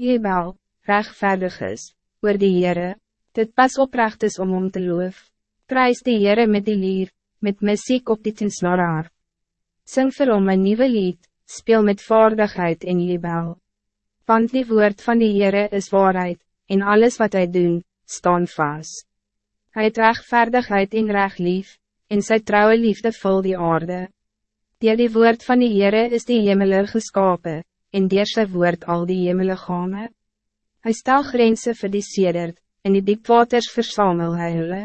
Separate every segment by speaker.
Speaker 1: Jebel, rechtvaardig is, oor die Heere, dit pas oprecht is om om te loof. Prijs die Heere met die lier, met muziek op die tinsnaraar. Sing vir hom een nieuwe lied, speel met vaardigheid in Jebel. Want die woord van die Heere is waarheid, en alles wat hij doen, staan vast. Hij het rechtvaardigheid in recht lief, en sy trouwe liefde vul die aarde. Die die woord van die Heere is die hemele geskapen, en dier sy woord al die hemele gane. Hy stel grense vir die sedert, en die diepwaters versamel hy hulle.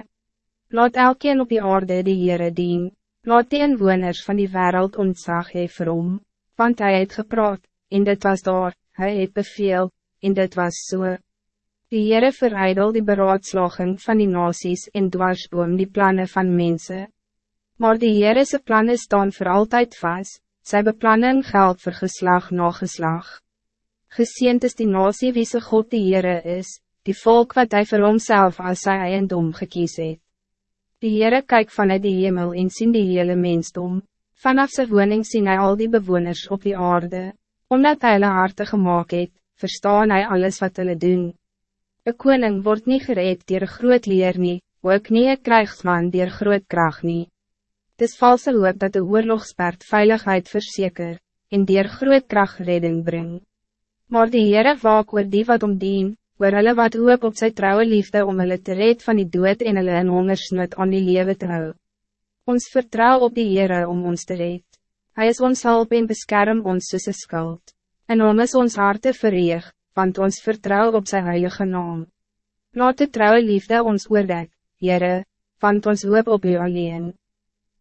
Speaker 1: Laat elkeen op die aarde die Heere dien, laat die inwoners van die wereld ontzag hee vir hom, want hij het gepraat, en dit was daar, hij het beveel, en dit was so. Die Heere verijdel die beraadslaging van die nasies en dwarsboom die plannen van mensen. Maar die Heerese plannen staan voor altijd vast, Sy beplanning geld vir geslag na geslag. Geseend is die nasie wie sy God die Heere is, die volk wat hij vir homself as sy eiendom gekies het. Die Heere kyk vanuit die hemel en sien die hele mensdom. Vanaf sy woning sien hy al die bewoners op die aarde. Omdat hy hulle harte gemaakt het, verstaan hij alles wat hulle doen. Een koning wordt niet gereed dier groot leer nie, ook nie een krijgsman dier groot kracht nie. Het is valse hoop dat de oorlogspert veiligheid verzeker, en dier groot kracht redding bring. Maar die Heere waak oor die wat omdien, oor hulle wat hoop op sy trouwe liefde om hulle te red van die dood en hulle in hongersnood aan die lewe te hou. Ons vertrouw op die Heere om ons te red. Hij is ons hulp en beskerm ons soos skuld. En om is ons harte verreeg, want ons vertrouw op zijn heilige naam. Laat de trouwe liefde ons oordek, Heere, want ons hoop op u alleen.